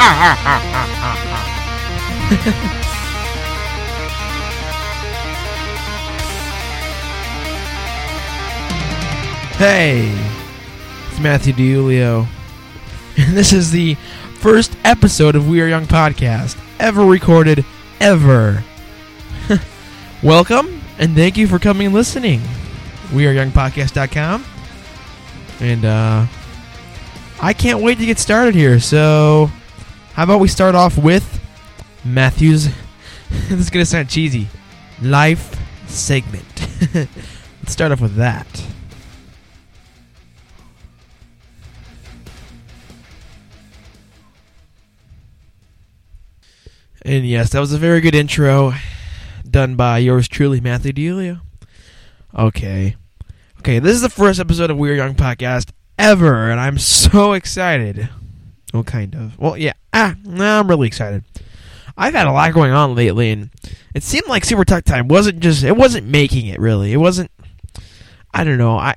Hey, it's Matthew DiUlio, and this is the first episode of We Are Young podcast ever recorded ever. Welcome, and thank you for coming and listening. We Are Young and uh, I can't wait to get started here. So, how about we start off with Matthew's? this is gonna sound cheesy. Life segment. Let's start off with that. And yes, that was a very good intro done by yours truly, Matthew DiUlio. Okay. Okay, this is the first episode of We Are Young podcast ever, and I'm so excited. Well, kind of. Well, yeah. Ah, no, I'm really excited. I've had a lot going on lately, and it seemed like Super Tech Time wasn't just, it wasn't making it, really. It wasn't, I don't know. I,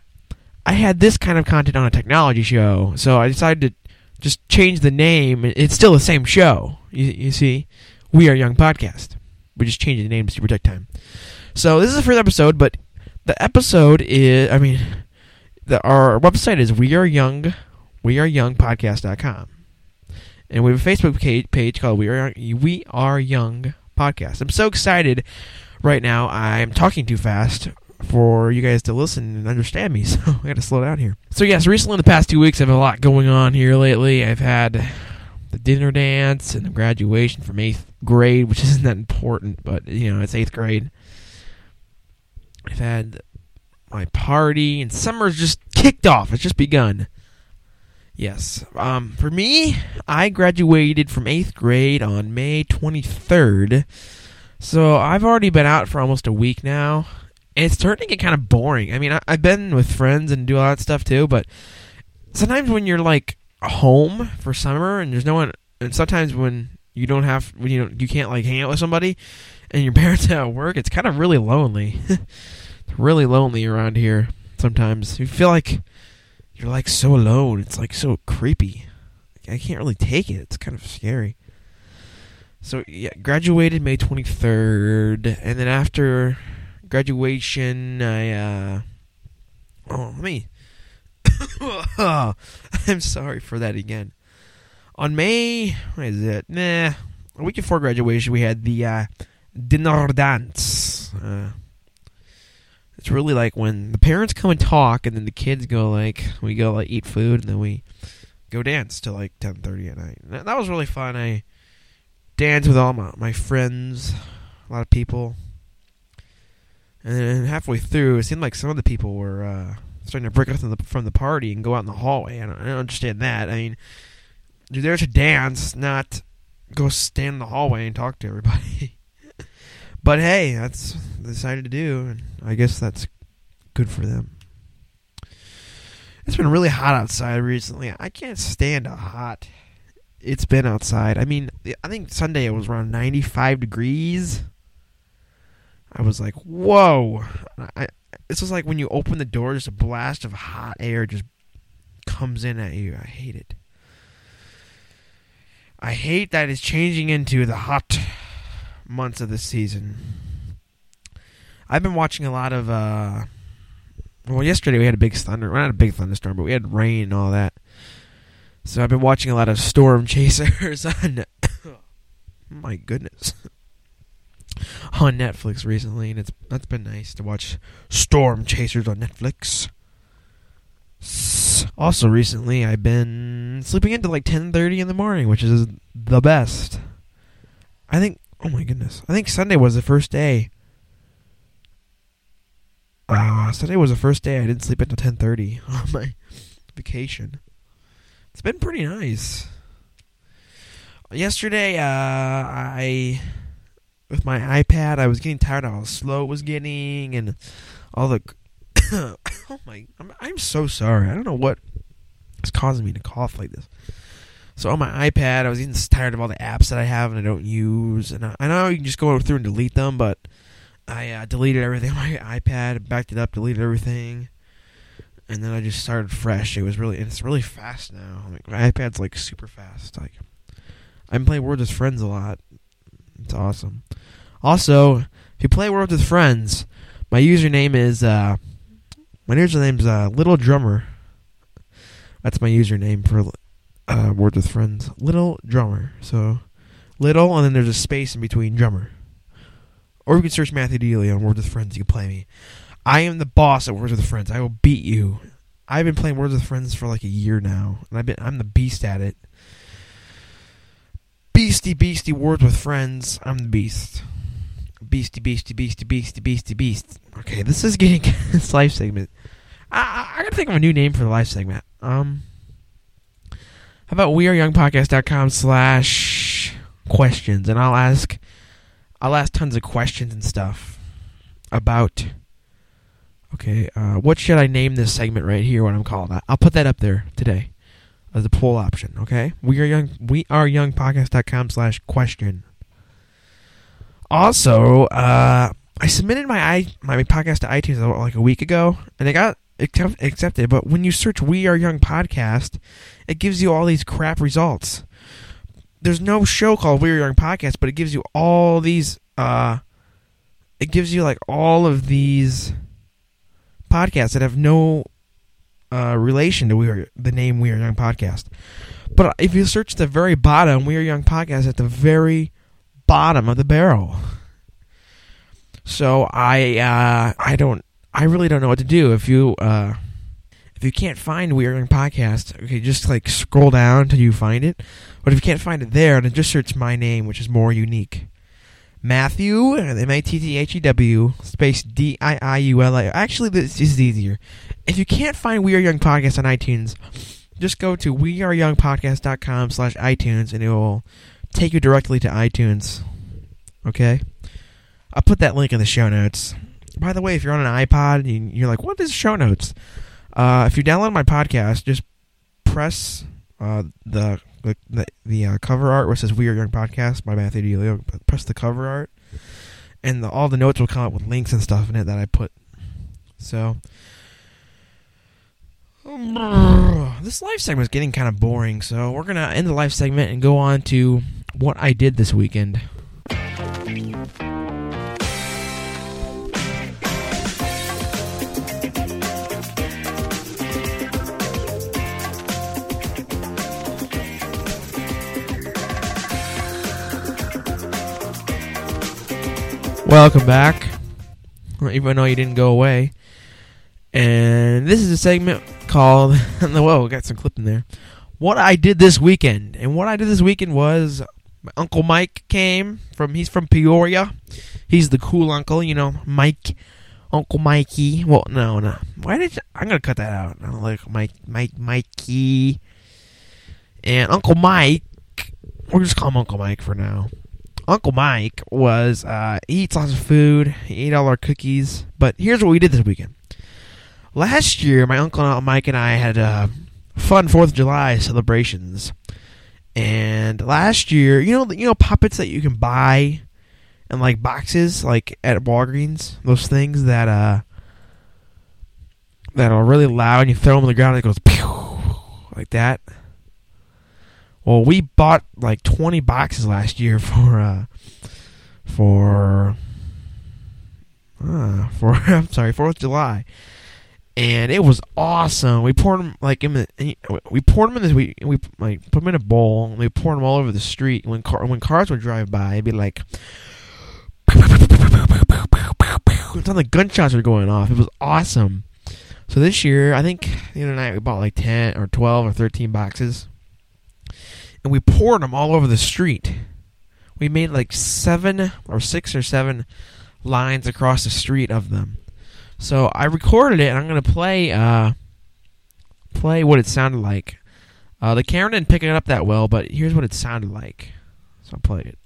I had this kind of content on a technology show, so I decided to just change the name. It's still the same show, you, you see. We Are Young podcast. We just changed the name to Super Tech Time. So this is the first episode, but the episode is, I mean, the, our website is We Are Young, We Are Young Podcast.com. And we have a Facebook page, called We Are We Are Young Podcast. I'm so excited right now. I'm talking too fast for you guys to listen and understand me, so I got to slow down here. So yes, recently in the past two weeks, I've had a lot going on here lately. I've had the dinner dance and the graduation from eighth grade, which isn't that important, but you know it's eighth grade. I've had my party, and summer's just kicked off. It's just begun. Yes. Um, for me, I graduated from eighth grade on May 23rd. So I've already been out for almost a week now. And it's starting to get kind of boring. I mean, I, have been with friends and do all that stuff too, but sometimes when you're like home for summer and there's no one and sometimes when you don't have when you don't, you can't like hang out with somebody and your parents are at work it's kind of really lonely it's really lonely around here sometimes you feel like you're like so alone it's like so creepy i can't really take it it's kind of scary so yeah graduated may 23rd and then after graduation i uh oh let me I'm sorry for that again. On May, what is it? Nah, a week before graduation, we had the uh, dinner dance. Uh, it's really like when the parents come and talk, and then the kids go like, we go like eat food, and then we go dance till like 10:30 at night. That, that was really fun. I danced with all my, my friends, a lot of people, and then halfway through, it seemed like some of the people were. Uh, starting to break up from the, from the party and go out in the hallway. I don't, I don't understand that. I mean, you're there to dance, not go stand in the hallway and talk to everybody. but hey, that's decided to do, and I guess that's good for them. It's been really hot outside recently. I can't stand how hot it's been outside. I mean, I think Sunday it was around 95 degrees. I was like, "Whoa!" I this is like when you open the door, just a blast of hot air just comes in at you. I hate it. I hate that it's changing into the hot months of the season. I've been watching a lot of. uh Well, yesterday we had a big thunder. Well, not a big thunderstorm, but we had rain and all that. So I've been watching a lot of Storm Chasers on. my goodness on Netflix recently, and it's that's been nice to watch Storm Chasers on Netflix. Also, recently I've been sleeping into like 10:30 in the morning, which is the best. I think. Oh my goodness! I think Sunday was the first day. Uh, Sunday was the first day I didn't sleep until 10:30 on my vacation. It's been pretty nice. Yesterday, uh, I with my iPad. I was getting tired of how slow it was getting and all the. oh my! I'm, I'm so sorry. I don't know what is causing me to cough like this. So on my iPad, I was getting tired of all the apps that I have and I don't use. And I, I know you can just go through and delete them, but I uh, deleted everything on my iPad, backed it up, deleted everything, and then I just started fresh. It was really, it's really fast now. My iPad's like super fast. Like I'm playing Words with Friends a lot. It's awesome. Also, if you play Words with Friends, my username is uh, my username is uh, Little Drummer. That's my username for uh, Words with Friends. Little Drummer. So little, and then there's a space in between drummer. Or you can search Matthew DiUlio on Words with Friends. You can play me. I am the boss at Words with Friends. I will beat you. I've been playing Words with Friends for like a year now, and I've been I'm the beast at it. Beastie, beastie, Words with Friends. I'm the beast. Beastie, beastie, beastie, beastie, beastie, beast. Okay, this is getting this live segment. I, I, I gotta think of a new name for the live segment. Um, how about weareyoungpodcast.com slash questions, and I'll ask, I'll ask tons of questions and stuff about. Okay, uh, what should I name this segment right here? What I'm calling that? I'll put that up there today as a poll option. Okay, we are young. We are youngpodcast.com slash question. Also, uh, I submitted my i my podcast to iTunes like a week ago, and it got accept- accepted. But when you search "We Are Young Podcast," it gives you all these crap results. There's no show called "We Are Young Podcast," but it gives you all these. Uh, it gives you like all of these podcasts that have no uh, relation to we are the name We Are Young Podcast. But if you search the very bottom, We Are Young Podcast at the very bottom of the barrel. So I uh, I don't I really don't know what to do if you uh, if you can't find We Are Young Podcast. Okay, just like scroll down until you find it. But if you can't find it there, then just search my name, which is more unique. Matthew, M A T T H E W, space D I I U L A. Actually, this is easier. If you can't find We Are Young Podcast on iTunes, just go to weareyoungpodcast.com slash iTunes and it will take you directly to iTunes. Okay? I'll put that link in the show notes. By the way, if you're on an iPod and you're like, what is show notes? Uh, if you download my podcast, just press uh, the the the, uh, cover art where it says "We Are Young Podcast" by Matthew DiUlio. Press the cover art, and the, all the notes will come up with links and stuff in it that I put. So this live segment is getting kind of boring, so we're gonna end the live segment and go on to what I did this weekend. Welcome back. Even though you didn't go away. And this is a segment called Whoa, got some clip in there. What I did this weekend. And what I did this weekend was my Uncle Mike came from he's from Peoria. He's the cool uncle, you know, Mike Uncle Mikey. Well, no, no. Why did you, I'm gonna cut that out. I don't like Mike Mike Mikey. And Uncle Mike we'll just call him Uncle Mike for now. Uncle Mike was uh, eats lots of food. He ate all our cookies. But here's what we did this weekend. Last year, my uncle Mike and I had uh, fun Fourth of July celebrations. And last year, you know, you know puppets that you can buy in like boxes, like at Walgreens. Those things that uh that are really loud, and you throw them on the ground, and it goes pew like that. Well, we bought like 20 boxes last year for uh for uh, for I'm sorry, 4th of July. And it was awesome. We poured them like in the, we poured them in this we we like put them in a bowl and we poured them all over the street. When car when cars would drive by, it'd be like it sounded like gunshots were going off. It was awesome. So this year, I think the other night we bought like 10 or 12 or 13 boxes and we poured them all over the street. We made like seven or six or seven lines across the street of them. So I recorded it, and I'm gonna play uh, play what it sounded like. Uh, the camera didn't pick it up that well, but here's what it sounded like. So I'll play it.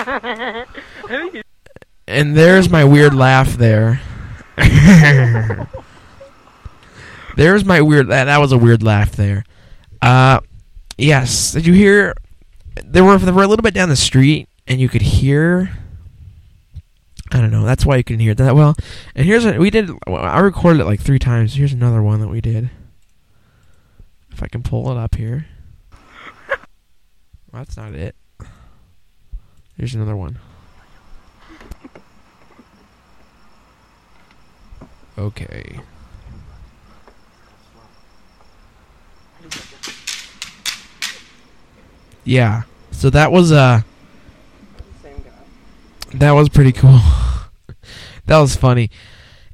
and there's my weird laugh there. There's my weird. That, that was a weird laugh there. Uh, yes. Did you hear? They were they were a little bit down the street, and you could hear. I don't know. That's why you can hear that well. And here's a, we did. I recorded it like three times. Here's another one that we did. If I can pull it up here. Well, that's not it. Here's another one. Okay. Yeah. So that was uh that was pretty cool. that was funny.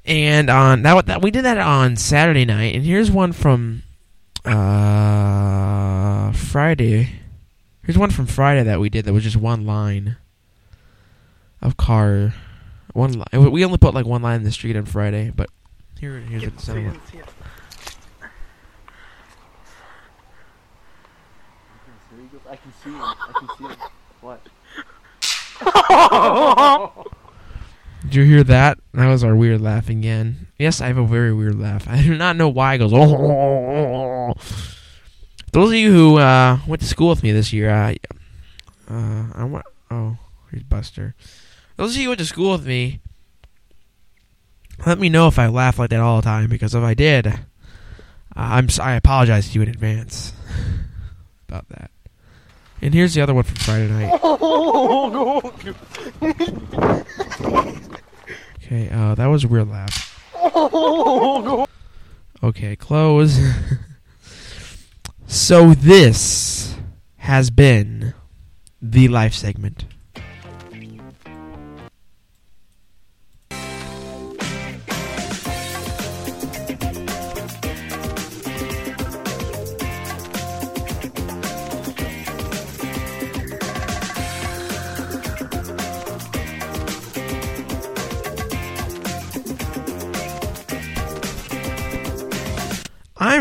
And on that, that we did that on Saturday night, and here's one from uh, Friday. Here's one from Friday that we did that was just one line of car. One line. We only put like one line in the street on Friday, but here here's Yeah, the see second it, see it. I can see him. I can see him. What? Did you hear that? That was our weird laugh again. Yes, I have a very weird laugh. I do not know why it goes. Oh. Those of you who uh, went to school with me this year, uh, uh, I want. Oh, here's Buster. Those of you who went to school with me, let me know if I laugh like that all the time. Because if I did, uh, I'm I apologize to you in advance about that. And here's the other one from Friday night. Okay, uh, that was a weird laugh. Okay, close. so this has been the life segment.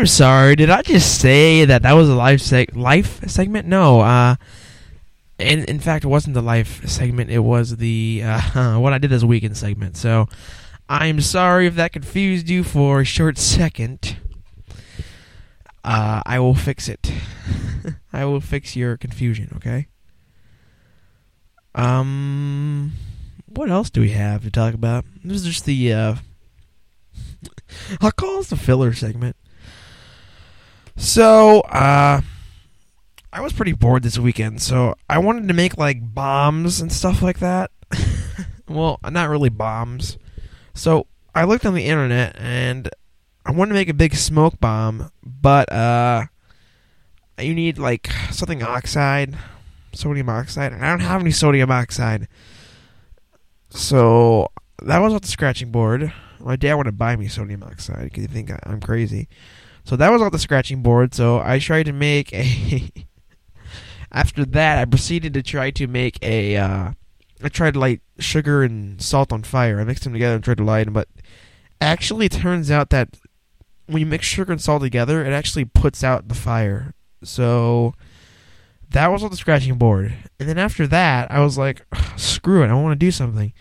Sorry. Did I just say that that was a life seg- life segment? No. Uh, in in fact, it wasn't the life segment. It was the uh, what I did this weekend segment. So, I'm sorry if that confused you for a short second. Uh, I will fix it. I will fix your confusion. Okay. Um, what else do we have to talk about? This is just the uh, I'll call this the filler segment. So, uh, I was pretty bored this weekend, so I wanted to make like bombs and stuff like that. well, not really bombs. So I looked on the internet and I wanted to make a big smoke bomb, but uh, you need like something oxide, sodium oxide, and I don't have any sodium oxide. So that was off the scratching board. My dad wanted to buy me sodium oxide because he think I'm crazy. So that was off the scratching board. So I tried to make a. After that, I proceeded to try to make a. Uh, I tried to light sugar and salt on fire. I mixed them together and tried to light them, but actually, it turns out that when you mix sugar and salt together, it actually puts out the fire. So that was on the scratching board. And then after that, I was like, screw it, I want to do something.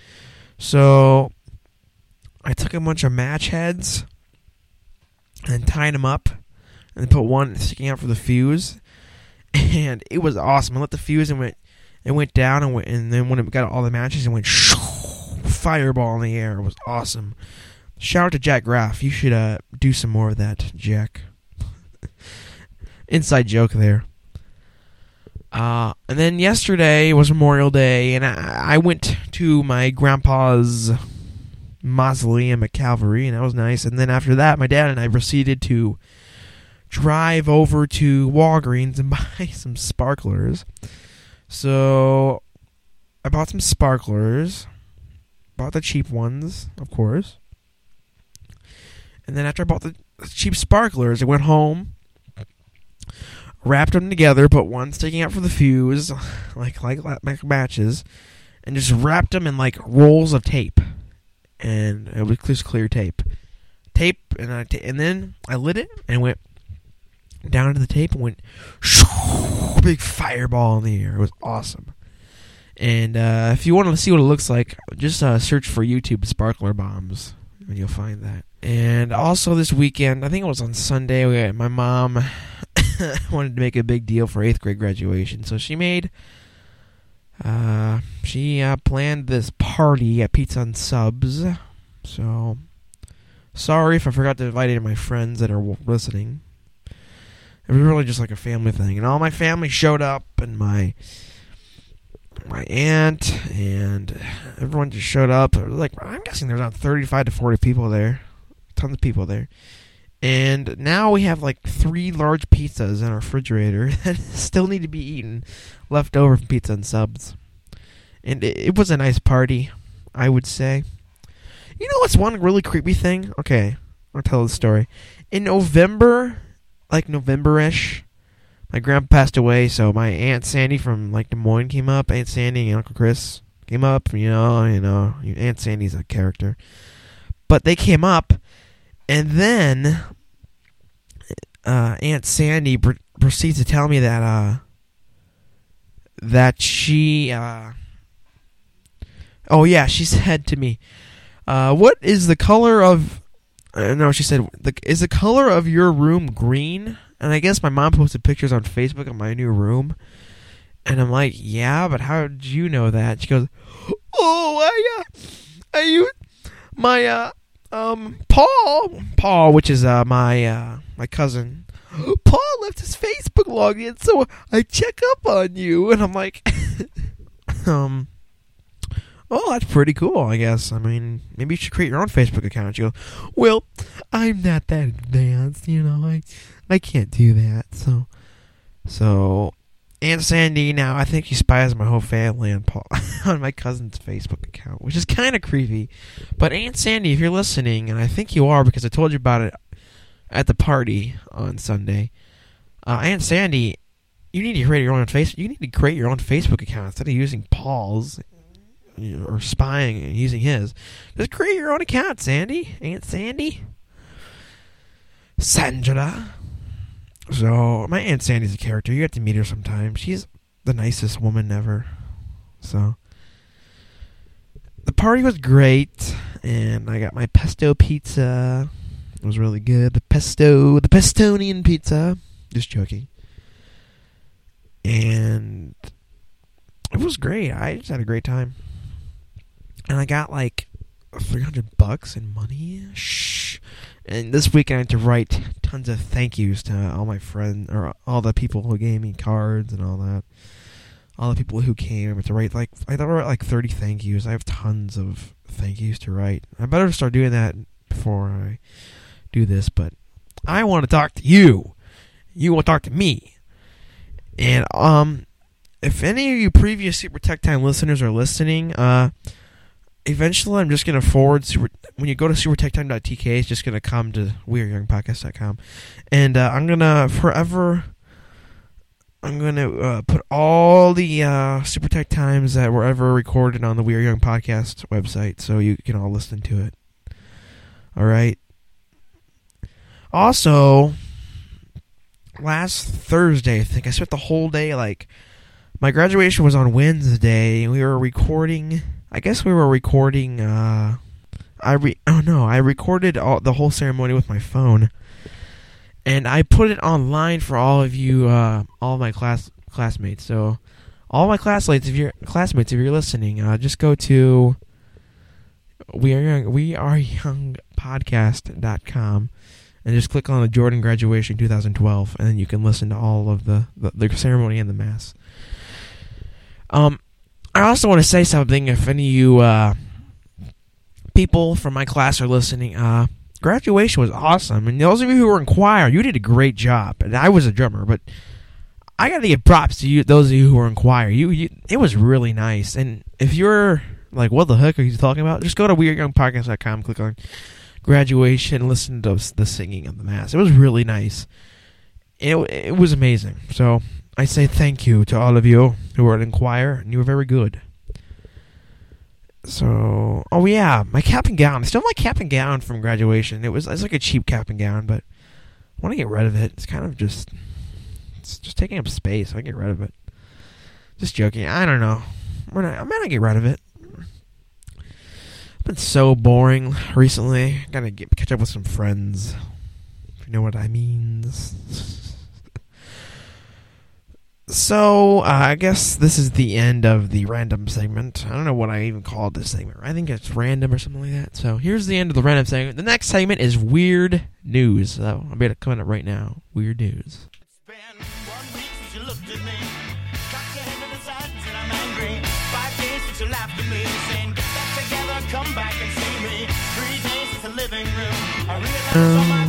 So I took a bunch of match heads and tied them up and put one sticking out for the fuse. And it was awesome. I lit the fuse and went it went down and went and then when it got all the matches it went fireball in the air. It was awesome. Shout out to Jack Graff. You should uh, do some more of that, Jack. Inside joke there. Uh, and then yesterday was Memorial Day, and I, I went to my grandpa's mausoleum at Calvary, and that was nice. And then after that, my dad and I proceeded to drive over to Walgreens and buy some sparklers. So I bought some sparklers, bought the cheap ones, of course. And then after I bought the cheap sparklers, I went home, wrapped them together, put one sticking out for the fuse, like like like matches, and just wrapped them in like rolls of tape, and it was just clear tape, tape, and I and then I lit it and went down to the tape and went big fireball in the air. It was awesome. And uh, if you want to see what it looks like, just uh, search for YouTube sparkler bombs, and you'll find that. And also this weekend, I think it was on Sunday, we, my mom wanted to make a big deal for eighth grade graduation, so she made Uh, she uh, planned this party at Pizza and Subs. So, sorry if I forgot to invite any of my friends that are listening. It was really just like a family thing, and all my family showed up, and my my aunt and everyone just showed up. Like I'm guessing there's about 35 to 40 people there, tons of people there. And now we have like three large pizzas in our refrigerator that still need to be eaten, left over from pizza and subs. And it, it was a nice party, I would say. You know what's one really creepy thing? Okay, I'll tell the story. In November, like November-ish, my grandpa passed away, so my aunt Sandy from like Des Moines came up. Aunt Sandy and Uncle Chris came up. You know, you know, Aunt Sandy's a character, but they came up, and then uh, Aunt Sandy pr- proceeds to tell me that uh, that she. Uh, oh yeah, she said to me, uh, "What is the color of?" Uh, no, she said, the, "Is the color of your room green?" And I guess my mom posted pictures on Facebook of my new room. And I'm like, yeah, but how did you know that? She goes, oh, I, uh, I, my, uh, um, Paul, Paul, which is, uh, my, uh, my cousin, Paul left his Facebook login, so I check up on you. And I'm like, um, oh, that's pretty cool, I guess. I mean, maybe you should create your own Facebook account. She goes, well, I'm not that advanced, you know, I, I can't do that. So, so Aunt Sandy now I think she spies my whole family on Paul on my cousin's Facebook account, which is kind of creepy. But Aunt Sandy, if you're listening, and I think you are because I told you about it at the party on Sunday, uh, Aunt Sandy, you need to create your own face. You need to create your own Facebook account instead of using Paul's or spying and using his. Just create your own account, Sandy. Aunt Sandy. Sandra. So my aunt Sandy's a character. You have to meet her sometime. She's the nicest woman ever. So the party was great, and I got my pesto pizza. It was really good. The pesto, the Pestonian pizza. Just joking. And it was great. I just had a great time. And I got like 300 bucks in money. Shh. And this week I had to write tons of thank yous to all my friends or all the people who gave me cards and all that. All the people who came. I had to write like I thought I wrote like 30 thank yous. I have tons of thank yous to write. I better start doing that before I do this, but I want to talk to you. You want to talk to me. And um if any of you previous Super Tech Time listeners are listening, uh eventually I'm just going to forward super, when you go to supertechtime.tk it's just going to come to weareyoungpodcast.com and uh, I'm going to forever I'm going to uh, put all the uh, Super Tech Times that were ever recorded on the We Are Young podcast website so you can all listen to it. All right. Also, last Thursday, I think I spent the whole day like my graduation was on Wednesday and we were recording I guess we were recording. Uh, I re- oh no, I recorded all, the whole ceremony with my phone, and I put it online for all of you, uh, all my class classmates. So, all my classmates, if you're classmates, if you're listening, uh, just go to we are young, we are young podcast.com and just click on the Jordan graduation 2012, and then you can listen to all of the the, the ceremony and the mass. Um, I also want to say something if any of you uh, people from my class are listening. Uh, graduation was awesome, and those of you who were in choir, you did a great job. And I was a drummer, but I got to give props to you, those of you who were in choir. You, you, it was really nice. And if you're like, what the heck are you talking about? Just go to weareyoungpodcast.com, click on graduation, listen to the singing of the mass. It was really nice. It, it was amazing. So I say thank you to all of you who were choir, and you were very good. So, oh yeah, my cap and gown. I still have my cap and gown from graduation. It was it's like a cheap cap and gown, but I want to get rid of it. It's kind of just it's just taking up space. I get rid of it. Just joking. I don't know. I'm gonna I'm gonna get rid of it. It's been so boring recently. Gotta get catch up with some friends. If you know what I mean. So, uh, I guess this is the end of the random segment. I don't know what I even called this segment. I think it's random or something like that. So, here's the end of the random segment. The next segment is weird news. So, I'm to come in right now. Weird news. It's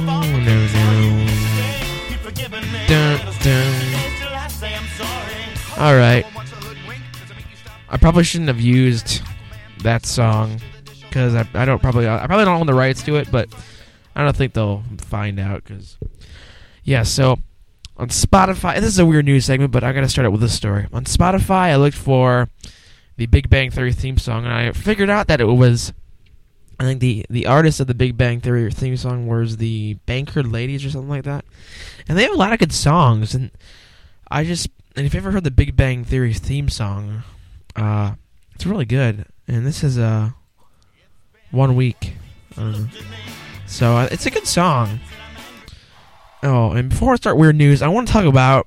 All right. I probably shouldn't have used that song because I, I don't probably I probably don't own the rights to it, but I don't think they'll find out because yeah. So on Spotify, this is a weird news segment, but I got to start out with this story. On Spotify, I looked for the Big Bang Theory theme song, and I figured out that it was. I think the the artist of the Big Bang Theory theme song was the Barenaked Ladies or something like that, and they have a lot of good songs. And I just and if you ever heard the Big Bang Theory theme song, uh, it's really good. And this is uh one week, uh, so uh, it's a good song. Oh, and before I start weird news, I want to talk about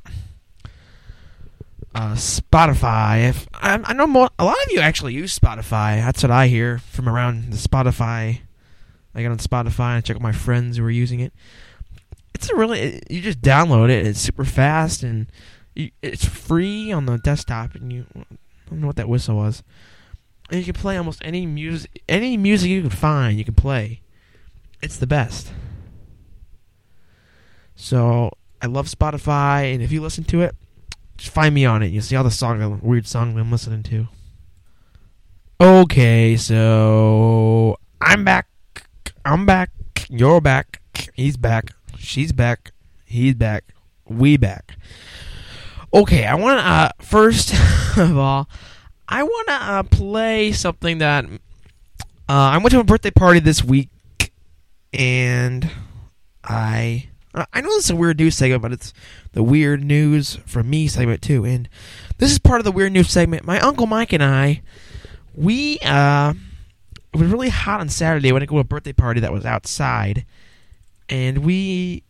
uh, Spotify. If I, I know mo- a lot of you actually use Spotify. That's what I hear from around the Spotify. I get on Spotify and check out my friends who are using it. It's a really you just download it. It's super fast and it's free on the desktop. And you I don't know what that whistle was. And you can play almost any music, any music you can find. You can play. It's the best. So I love Spotify, and if you listen to it, just find me on it. You'll see all the song, weird songs I'm listening to. Okay, so I'm back. I'm back. You're back. He's back. She's back. He's back. We back. Okay, I want to uh, first of all, I want to uh, play something that uh, I went to a birthday party this week, and I I know this is a weird news segment, but it's the weird news from me segment too. And this is part of the weird news segment. My uncle Mike and I, we uh, it was really hot on Saturday. Went to go to a birthday party that was outside, and we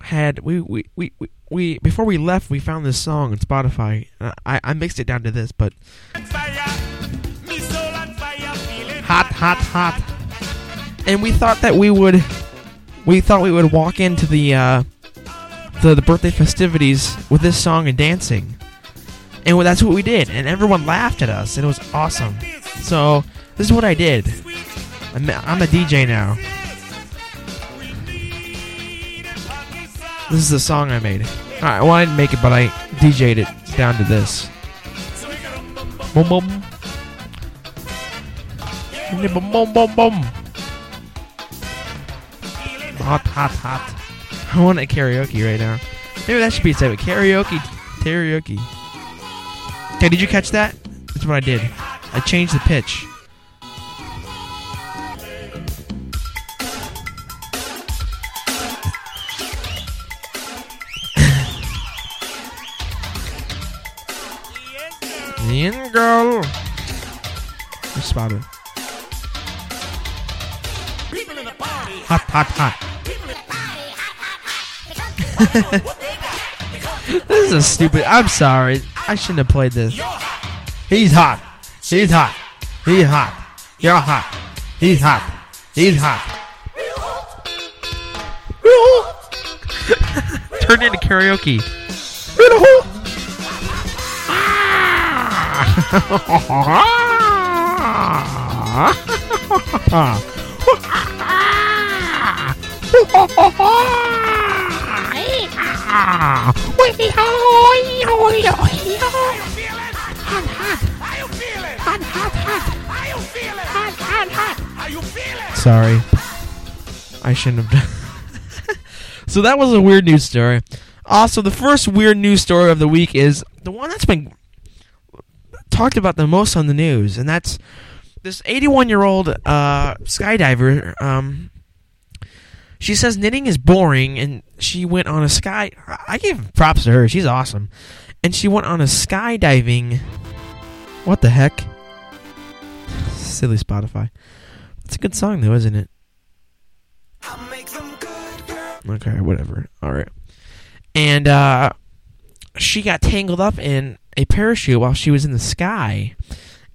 had we, we, we, we before we left we found this song on Spotify. Uh, I I mixed it down to this, but hot hot hot, and we thought that we would we thought we would walk into the uh, the, the birthday festivities with this song and dancing, and that's what we did. And everyone laughed at us, and it was awesome. So this is what I did. I'm, I'm a DJ now. This is the song I made. Alright, well I didn't make it, but I DJ'd it down to this. Boom boom. Boom boom boom boom. Hot hot hot. I want a karaoke right now. Maybe that should be a segment. Karaoke karaoke. Okay, did you catch that? That's what I did. I changed the pitch. In girl. You spotted. Hot, hot, hot. this is a stupid. I'm sorry. I shouldn't have played this. He's hot. He's hot. He's hot. You're hot. He's hot. He's hot. Turned into karaoke. Sorry. I shouldn't have done. so that was a weird news story. Also, the first weird news story of the week is the one that's been talked about the most on the news, and that's this 81 year old uh, skydiver. Um, she says knitting is boring, and she went on a sky. I give props to her; she's awesome. And she went on a skydiving. What the heck? Silly Spotify. It's a good song, though, isn't it? Okay, whatever. All right. And uh, she got tangled up in a parachute while she was in the sky,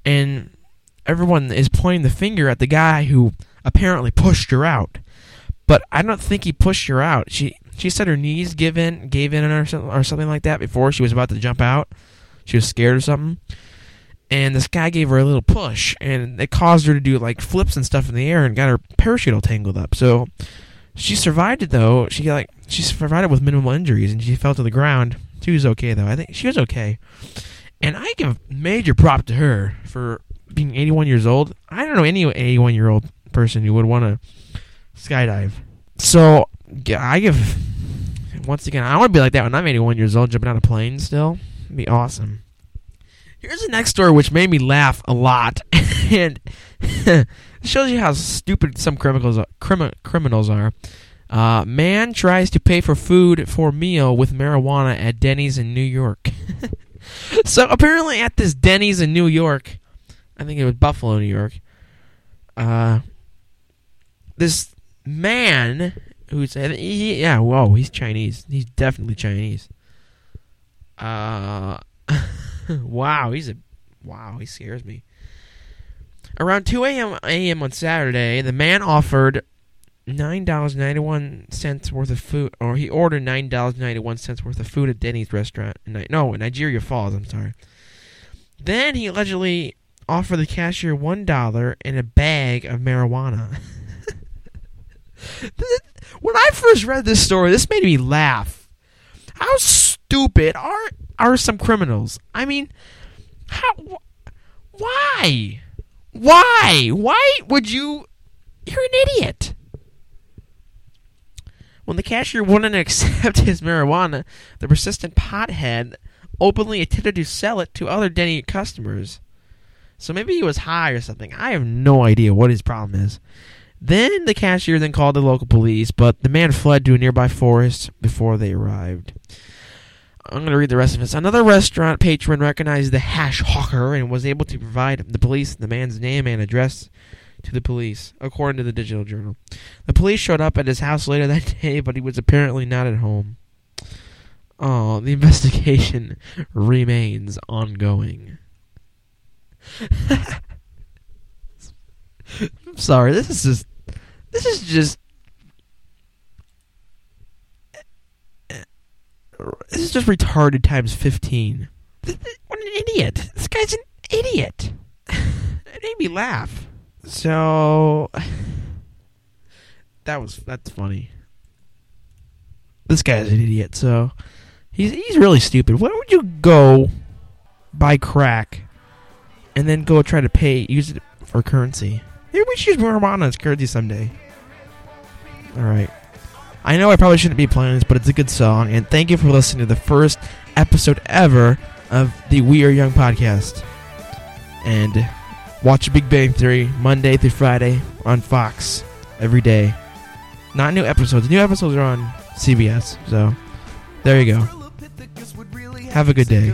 and everyone is pointing the finger at the guy who apparently pushed her out. But I don't think he pushed her out. She she said her knees give in, gave in, or something, or something like that before she was about to jump out. She was scared or something. And this guy gave her a little push, and it caused her to do like flips and stuff in the air, and got her parachute all tangled up. So she survived it though. She like she survived it with minimal injuries, and she fell to the ground. She was okay though. I think she was okay. And I give major prop to her for being 81 years old. I don't know any 81 year old person who would want to skydive. So I give once again. I want to be like that when I'm 81 years old, jumping out of planes. Still, It'd be awesome. Here's the next story, which made me laugh a lot, and shows you how stupid some criminals uh, are, criminals are. Uh, man tries to pay for food for meal with marijuana at Denny's in New York. so apparently, at this Denny's in New York, I think it was Buffalo, New York. Uh, this man who's he, yeah, whoa, he's Chinese. He's definitely Chinese. Uh, wow, he's a wow. He scares me. Around 2 a.m. a.m. on Saturday, the man offered nine dollars ninety one cents worth of food, or he ordered nine dollars ninety one cents worth of food at Denny's restaurant. In, no, in Niagara Falls. I'm sorry. Then he allegedly offered the cashier one dollar and a bag of marijuana. when I first read this story, this made me laugh. How stupid are are some criminals? I mean, how? Why? Why? Why would you? You're an idiot. When the cashier wouldn't accept his marijuana, the persistent pothead openly attempted to sell it to other Denny customers. So maybe he was high or something. I have no idea what his problem is. Then the cashier then called the local police, but the man fled to a nearby forest before they arrived. I'm going to read the rest of this. Another restaurant patron recognized the hash hawker and was able to provide the police the man's name and address to the police, according to the Digital Journal. The police showed up at his house later that day, but he was apparently not at home. Oh, the investigation remains ongoing. I'm sorry, this is just this is just this is just retarded times 15. What an idiot. This guy's an idiot. It made me laugh. So that was that's funny. This guy's an idiot. So he's he's really stupid. Why would you go buy crack and then go try to pay use it for currency? Maybe we should use marijuana as currency someday. All right. I know I probably shouldn't be playing this, but it's a good song. And thank you for listening to the first episode ever of the We Are Young podcast. And watch Big Bang Theory Monday through Friday on Fox every day. Not new episodes. New episodes are on CBS. So there you go. Have a good day.